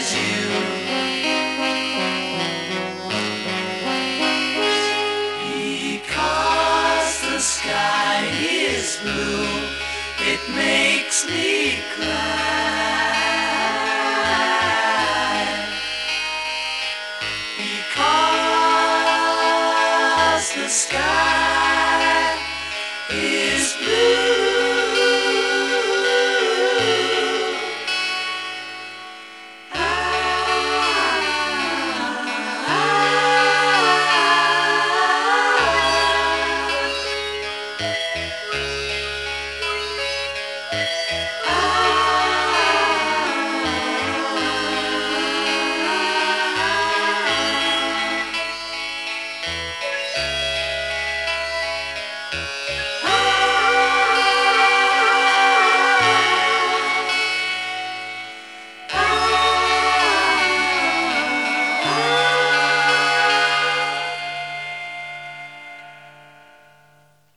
Because the sky is blue, it makes me cry. Because the sky